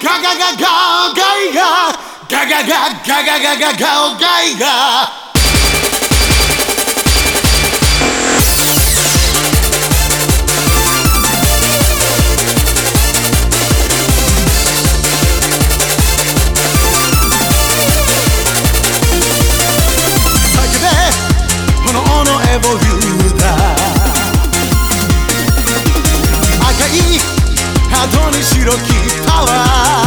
ガガガガガイガガガガガガガガガガガガガ 赤いハートに白きパワー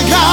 my God.